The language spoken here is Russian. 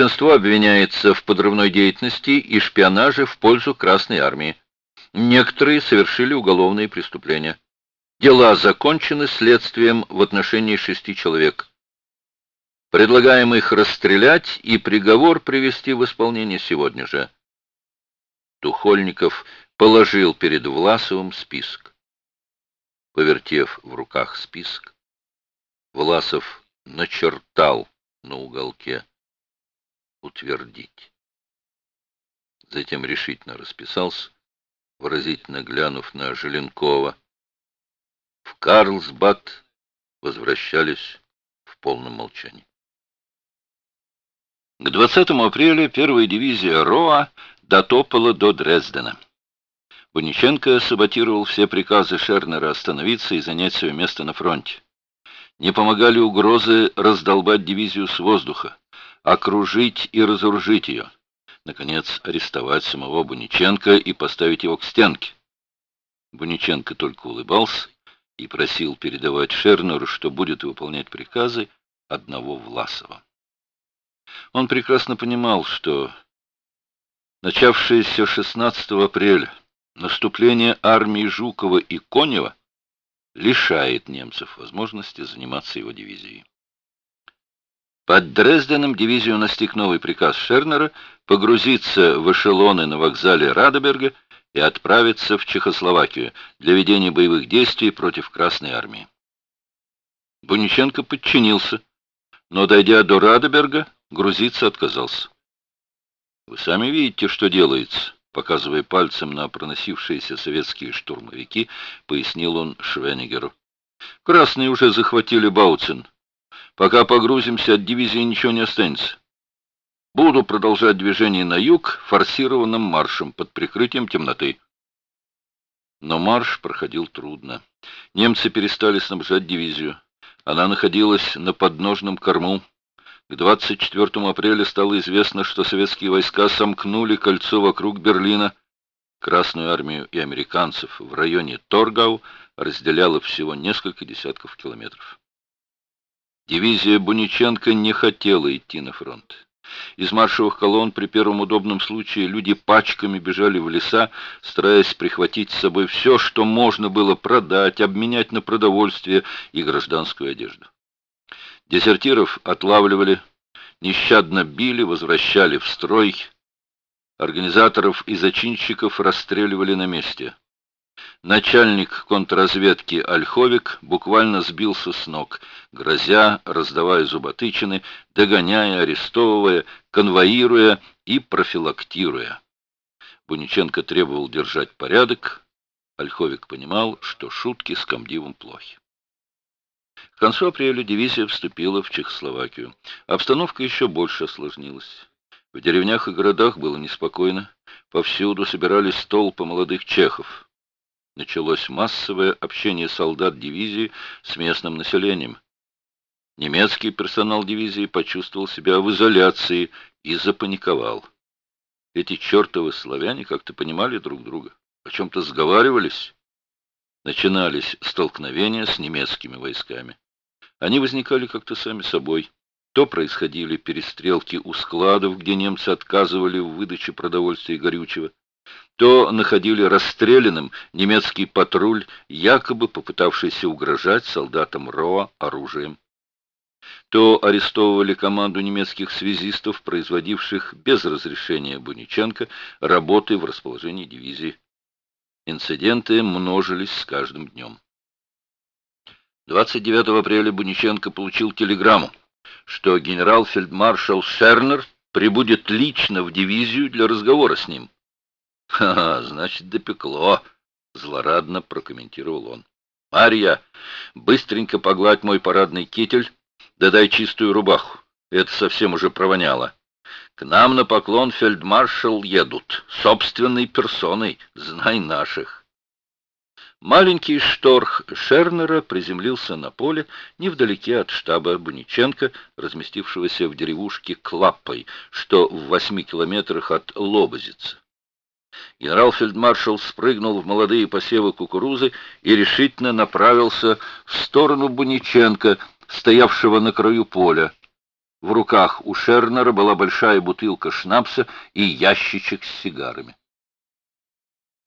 Большинство обвиняется в подрывной деятельности и шпионаже в пользу Красной Армии. Некоторые совершили уголовные преступления. Дела закончены следствием в отношении шести человек. Предлагаем их расстрелять и приговор привести в исполнение сегодня же. Тухольников положил перед Власовым список. Повертев в руках список, Власов начертал на уголке «Утвердить». Затем решительно расписался, выразительно глянув на Желенкова. В Карлсбад возвращались в полном молчании. К 20 апреля первая дивизия РОА дотопала до Дрездена. Буниченко саботировал все приказы Шернера остановиться и занять свое место на фронте. Не помогали угрозы раздолбать дивизию с воздуха, окружить и разоружить ее. Наконец, арестовать самого Буниченко и поставить его к стенке. Буниченко только улыбался и просил передавать Шернеру, что будет выполнять приказы одного Власова. Он прекрасно понимал, что начавшееся 16 апреля наступление армии Жукова и Конева лишает немцев возможности заниматься его дивизией. Под Дрезденом дивизию настиг новый приказ Шернера погрузиться в эшелоны на вокзале Радеберга и отправиться в Чехословакию для ведения боевых действий против Красной армии. Буниченко подчинился, но, дойдя до Радеберга, грузиться отказался. «Вы сами видите, что делается», — показывая пальцем на проносившиеся советские штурмовики, пояснил он Швенигеру. «Красные уже захватили Бауцин. Пока погрузимся, от дивизии ничего не останется. Буду продолжать движение на юг форсированным маршем под прикрытием темноты». Но марш проходил трудно. Немцы перестали снабжать дивизию. Она находилась на подножном корму. К 24 апреля стало известно, что советские войска сомкнули кольцо вокруг Берлина. Красную армию и американцев в районе Торгау разделяло всего несколько десятков километров. Дивизия Буниченко не хотела идти на фронт. Из маршевых колонн при первом удобном случае люди пачками бежали в леса, стараясь прихватить с собой все, что можно было продать, обменять на продовольствие и гражданскую одежду. Дезертиров отлавливали, нещадно били, возвращали в строй. Организаторов и зачинщиков расстреливали на месте. Начальник контрразведки Ольховик буквально сбился с ног, грозя, раздавая зуботычины, догоняя, арестовывая, конвоируя и профилактируя. Буниченко требовал держать порядок. Ольховик понимал, что шутки с комдивом плохи. К концу апреля дивизия вступила в Чехословакию. Обстановка еще больше осложнилась. В деревнях и городах было неспокойно. Повсюду собирались толпы молодых чехов. Началось массовое общение солдат дивизии с местным населением. Немецкий персонал дивизии почувствовал себя в изоляции и запаниковал. Эти чертовы славяне как-то понимали друг друга, о чем-то сговаривались. Начинались столкновения с немецкими войсками. Они возникали как-то сами собой. То происходили перестрелки у складов, где немцы отказывали в выдаче продовольствия и горючего, то находили расстрелянным немецкий патруль, якобы попытавшийся угрожать солдатам РОА оружием. То арестовывали команду немецких связистов, производивших без разрешения Буниченко работы в расположении дивизии. Инциденты множились с каждым днем. 29 апреля Буниченко получил телеграмму, что генерал-фельдмаршал Шернер прибудет лично в дивизию для разговора с ним. «Ха, значит, допекло», — злорадно прокомментировал он. «Марья, быстренько погладь мой парадный китель, да дай чистую рубаху. Это совсем уже провоняло. К нам на поклон фельдмаршал едут, собственной персоной, знай наших». Маленький шторх Шернера приземлился на поле невдалеке от штаба Буниченко, разместившегося в деревушке Клаппой, что в восьми километрах от Лобозица. Генерал-фельдмаршал спрыгнул в молодые посевы кукурузы и решительно направился в сторону Буниченко, стоявшего на краю поля. В руках у Шернера была большая бутылка шнапса и ящичек с сигарами.